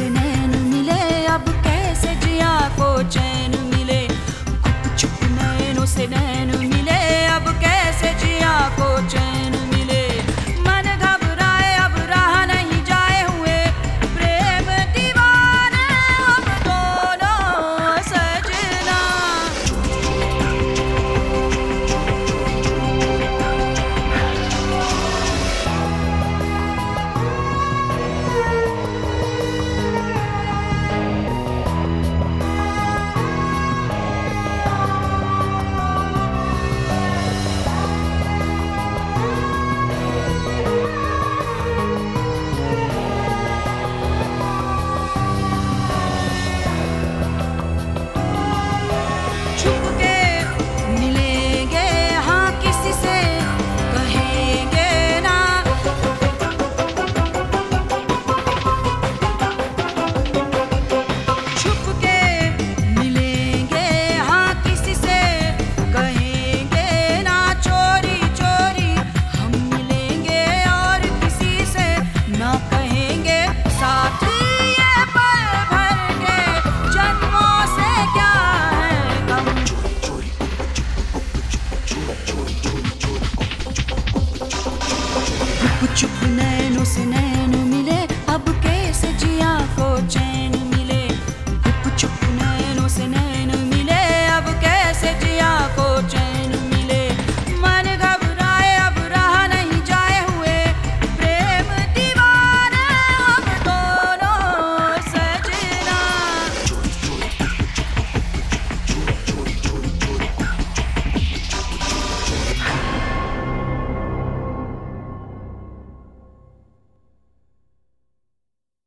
tonight. चुप nano से nano मिले अब कैसे जिया को चैन